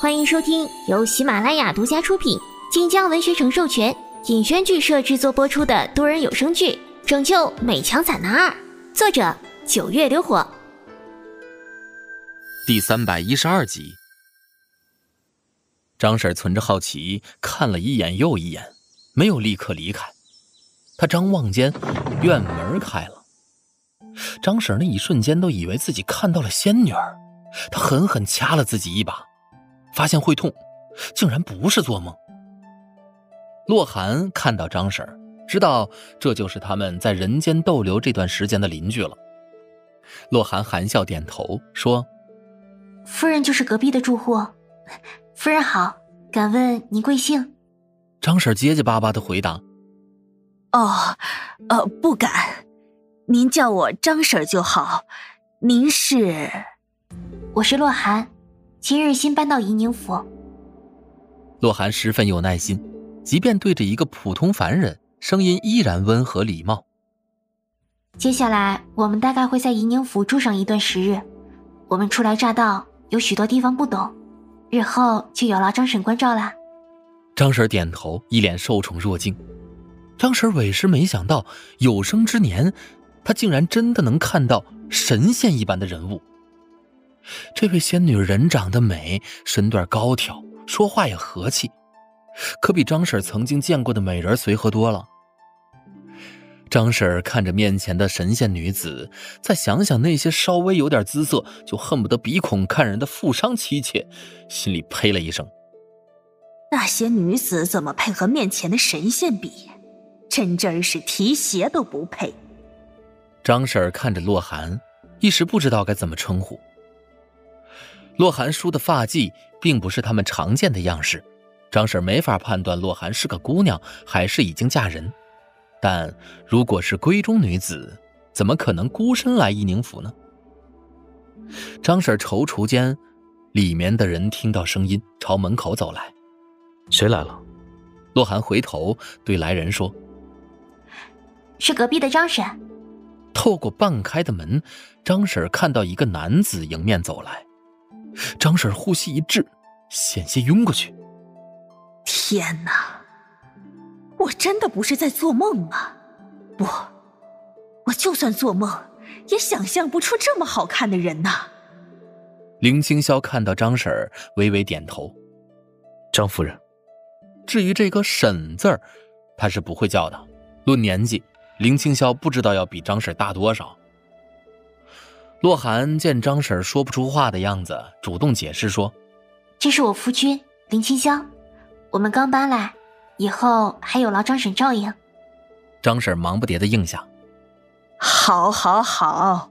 欢迎收听由喜马拉雅独家出品、晋江文学城授权、尹轩剧社制作播出的多人有声剧《拯救美强惨男二》，作者九月流火，第三百一十二集。张婶存着好奇看了一眼又一眼，没有立刻离开。他张望间，院门开了。张婶那一瞬间都以为自己看到了仙女儿，她狠狠掐了自己一把。发现会痛，竟然不是做梦。洛寒看到张婶知道这就是他们在人间逗留这段时间的邻居了。洛寒含笑点头说：“夫人就是隔壁的住户，夫人好，敢问您贵姓？”张婶结结巴巴的回答：“哦，呃，不敢，您叫我张婶就好。您是？我是洛寒。”今日新搬到怡宁府。洛寒十分有耐心，即便对着一个普通凡人，声音依然温和礼貌。接下来我们大概会在怡宁府住上一段时日。我们初来乍到，有许多地方不懂，日后就有劳张婶关照了。张婶点头，一脸受宠若惊。张婶委实没想到，有生之年，她竟然真的能看到神仙一般的人物。这位仙女人长得美，身段高挑，说话也和气，可比张婶曾经见过的美人随和多了。张婶看着面前的神仙女子，再想想那些稍微有点姿色就恨不得鼻孔看人的富商妻妾，心里呸了一声：“那些女子怎么配和面前的神仙比？真真是提鞋都不配。”张婶看着洛寒，一时不知道该怎么称呼。洛寒梳的发髻并不是他们常见的样式，张婶没法判断洛寒是个姑娘还是已经嫁人。但如果是闺中女子，怎么可能孤身来义宁府呢？张婶踌躇间，里面的人听到声音，朝门口走来。谁来了？洛寒回头对来人说：“是隔壁的张婶。”透过半开的门，张婶看到一个男子迎面走来。张婶呼吸一滞，险些晕过去。天哪！我真的不是在做梦吗？不，我就算做梦，也想象不出这么好看的人呐。林青霄看到张婶微微点头。张夫人，至于这个“婶”字儿，他是不会叫的。论年纪，林青霄不知道要比张婶大多少。洛寒见张婶说不出话的样子，主动解释说：“这是我夫君林清霄，我们刚搬来，以后还有劳张婶照应。”张婶忙不迭的应下：“好，好，好。”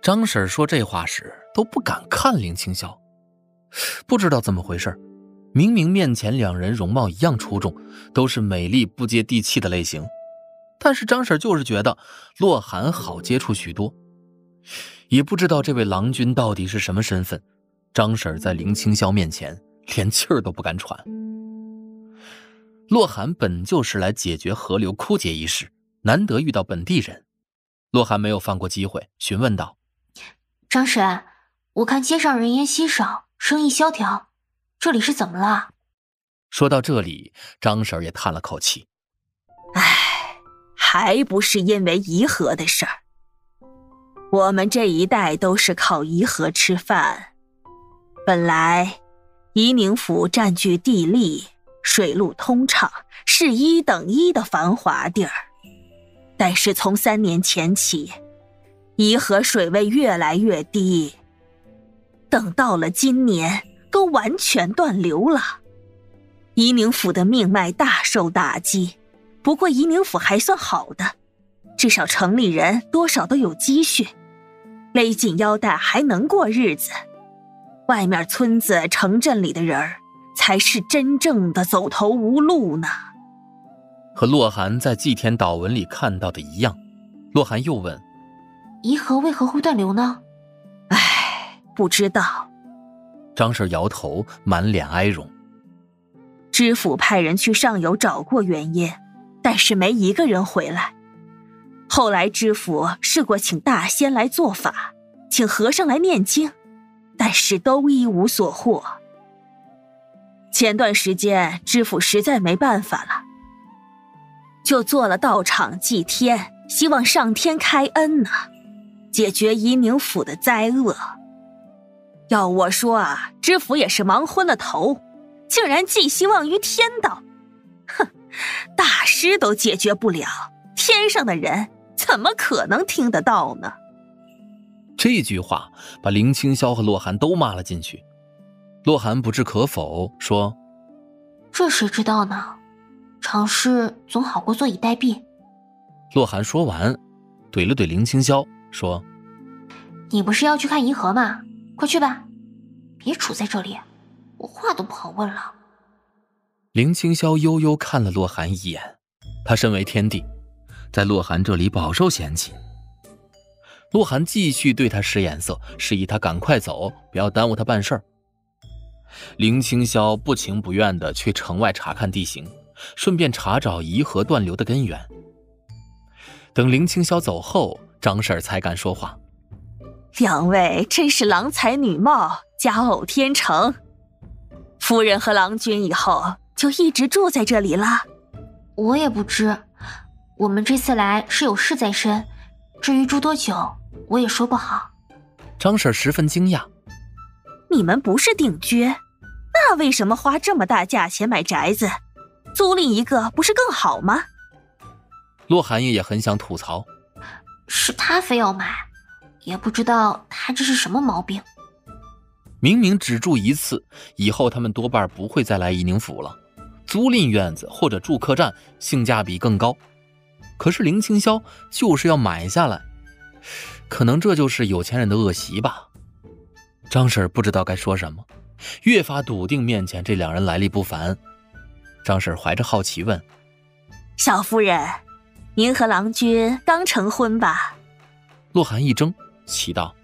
张婶说这话时都不敢看林清霄，不知道怎么回事，明明面前两人容貌一样出众，都是美丽不接地气的类型，但是张婶就是觉得洛寒好接触许多。也不知道这位郎君到底是什么身份，张婶在林清霄面前连气儿都不敢喘。洛寒本就是来解决河流枯竭一事，难得遇到本地人，洛寒没有放过机会，询问道：“张婶，我看街上人烟稀少，生意萧条，这里是怎么了？”说到这里，张婶也叹了口气：“唉，还不是因为颐和的事儿。”我们这一代都是靠颐和吃饭。本来，怡宁府占据地利，水路通畅，是一等一的繁华地儿。但是从三年前起，颐和水位越来越低，等到了今年，都完全断流了。怡宁府的命脉大受打击。不过怡宁府还算好的，至少城里人多少都有积蓄。勒紧腰带还能过日子，外面村子、城镇里的人儿才是真正的走投无路呢。和洛寒在祭天祷文里看到的一样，洛寒又问：“颐和为何会断流呢？”唉，不知道。张婶摇头，满脸哀容。知府派人去上游找过原因，但是没一个人回来。后来知府试过请大仙来做法，请和尚来念经，但是都一无所获。前段时间知府实在没办法了，就做了道场祭天，希望上天开恩呢，解决夷宁府的灾厄。要我说啊，知府也是忙昏了头，竟然寄希望于天道。哼，大师都解决不了，天上的人怎么可能听得到呢？这句话把林青霄和洛寒都骂了进去。洛寒不置可否，说：“这谁知道呢？尝试总好过坐以待毙。”洛寒说完，怼了怼林青霄，说：“你不是要去看银河吗？快去吧，别杵在这里，我话都不好问了。”林青霄悠悠看了洛寒一眼，他身为天帝，在洛寒这里饱受嫌弃。洛寒继续对他使眼色，示意他赶快走，不要耽误他办事儿。林青霄不情不愿地去城外查看地形，顺便查找夷河断流的根源。等林青霄走后，张婶才敢说话：“两位真是郎才女貌，佳偶天成。夫人和郎君以后……”就一直住在这里了，我也不知。我们这次来是有事在身，至于住多久，我也说不好。张婶十分惊讶：“你们不是定居，那为什么花这么大价钱买宅子？租赁一个不是更好吗？”洛寒夜也很想吐槽：“是他非要买，也不知道他这是什么毛病。明明只住一次，以后他们多半不会再来夷宁府了。”租赁院子或者住客栈，性价比更高。可是林青霄就是要买下来，可能这就是有钱人的恶习吧。张婶不知道该说什么，越发笃定面前这两人来历不凡。张婶怀着好奇问：“小夫人，您和郎君刚成婚吧？”洛寒一怔，奇道：“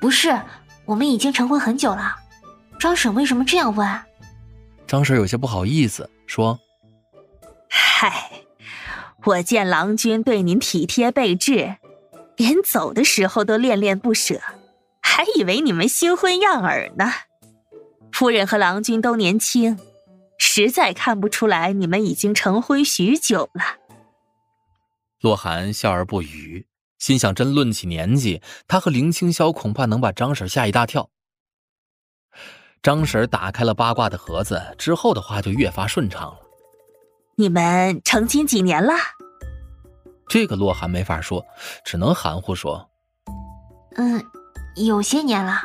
不是，我们已经成婚很久了。张婶为什么这样问？”张婶有些不好意思，说：“嗨，我见郎君对您体贴备至，连走的时候都恋恋不舍，还以为你们新婚燕尔呢。夫人和郎君都年轻，实在看不出来你们已经成婚许久了。”洛寒笑而不语，心想：真论起年纪，他和林青霄恐怕能把张婶吓一大跳。张婶打开了八卦的盒子，之后的话就越发顺畅了。你们成亲几年了？这个洛寒没法说，只能含糊说：“嗯，有些年了。”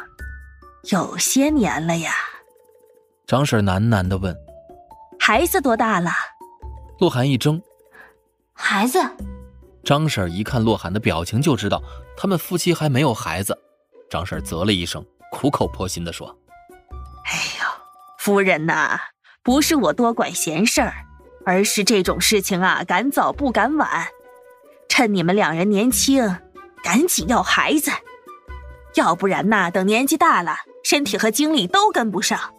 有些年了呀。张婶喃喃的问：“孩子多大了？”洛寒一怔：“孩子。”张婶一看洛寒的表情，就知道他们夫妻还没有孩子。张婶啧了一声，苦口婆心的说。哎呦，夫人呐，不是我多管闲事儿，而是这种事情啊，赶早不赶晚。趁你们两人年轻，赶紧要孩子，要不然呐，等年纪大了，身体和精力都跟不上。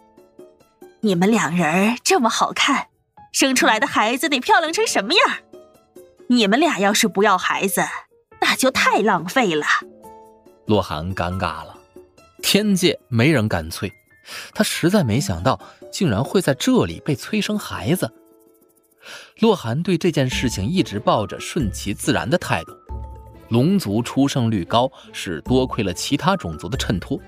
你们两人这么好看，生出来的孩子得漂亮成什么样？你们俩要是不要孩子，那就太浪费了。洛寒尴尬了，天界没人敢催。他实在没想到，竟然会在这里被催生孩子。洛寒对这件事情一直抱着顺其自然的态度。龙族出生率高，是多亏了其他种族的衬托。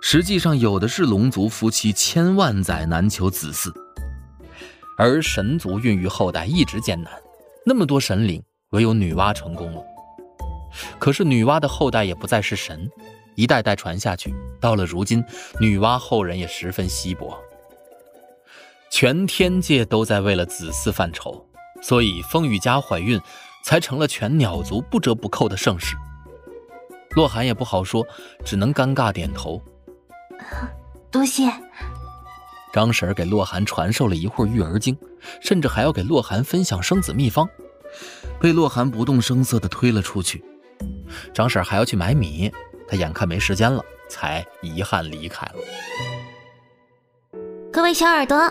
实际上，有的是龙族夫妻千万载难求子嗣，而神族孕育后代一直艰难。那么多神灵，唯有女娲成功了。可是女娲的后代也不再是神。一代代传下去，到了如今，女娲后人也十分稀薄。全天界都在为了子嗣犯愁，所以风雨家怀孕，才成了全鸟族不折不扣的盛事。洛寒也不好说，只能尴尬点头。多谢。张婶给洛寒传授了一会儿育儿经，甚至还要给洛寒分享生子秘方，被洛寒不动声色地推了出去。张婶还要去买米。他眼看没时间了，才遗憾离开了。各位小耳朵，